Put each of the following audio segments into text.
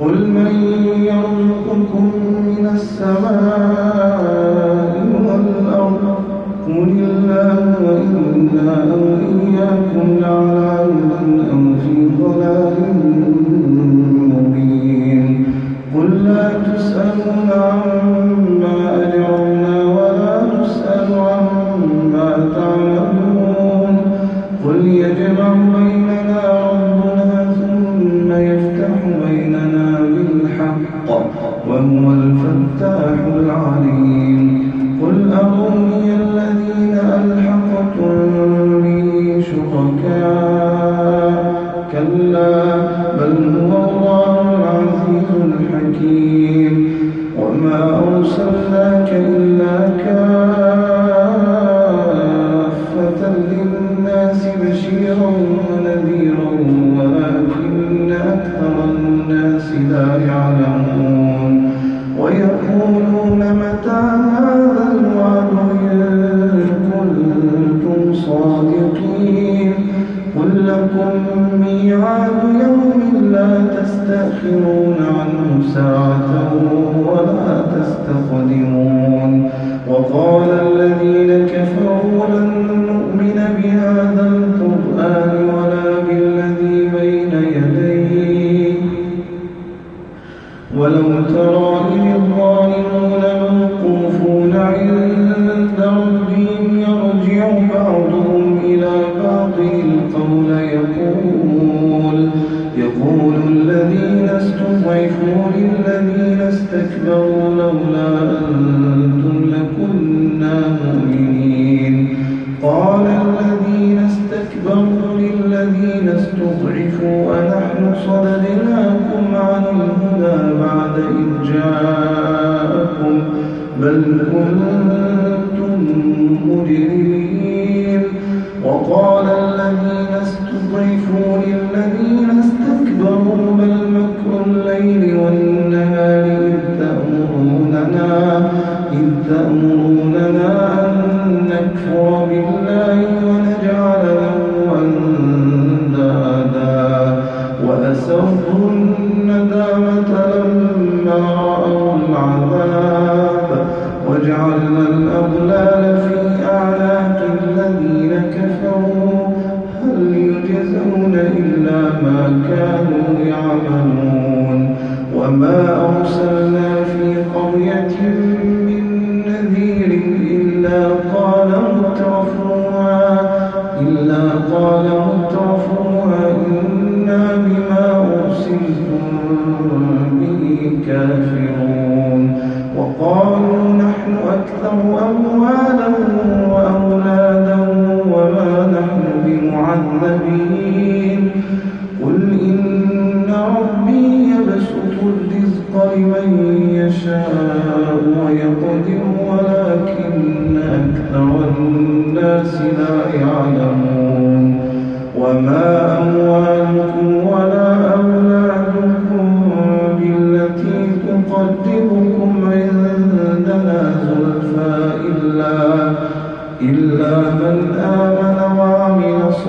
قل من يرزقكم من السماء والأرض قل الله وإنا أو إياكم لعلى أو في ضلال بالحق وهو الفتاح العليم. قل أروني الذين ألحقتم به شركاء. كلا بل هو الله العزيز الحكيم. وما أرسلناك إلا للذين استضعفوا أنحن صددناكم عن الهدى بعد إذ جاءكم بل كنتم مجرمين. وقال الذين استضعفوا للذين استكبروا بل مكر الليل والنهار إذ تأمروننا إذ تأمروننا بمعذبين قل إن ربي يبسط الرزق لمن يشاء ويقدر ولكن أكثر الناس لا يعلمون. وما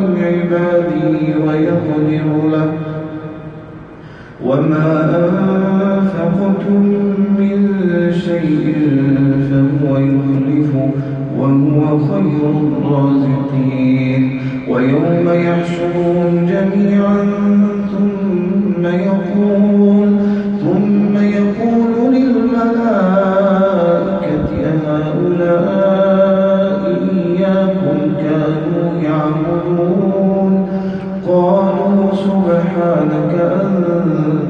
من عباده ويقدر له. وما أنفقتم من شيء فهو وهو خير الرازقين. ويوم يحشرهم جميعا ثم يقول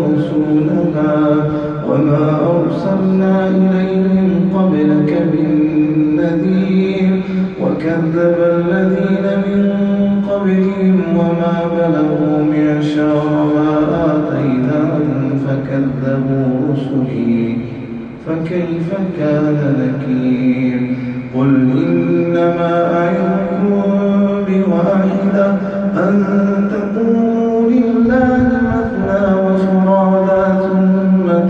يدرسونها وما أرسلنا إليهم قبلك من نذير وكذب الذين من قبلهم وما بلغوا معشار ما آتيناهم فكذبوا رسلي فكيف كان نكير؟ قل إنما أعظكم بواحدة أن تقولوا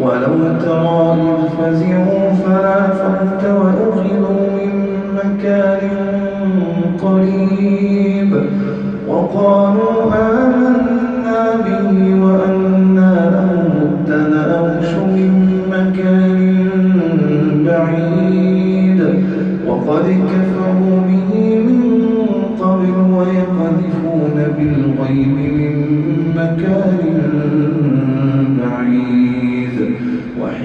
ولو ترى إذ فزعوا فلا فوت وأخذوا من مكان قريب وقالوا آمنا به وأنا لهم التناوش من مكان بعيد وقد كفروا به من قبل ويقذفون بالغيب من مكان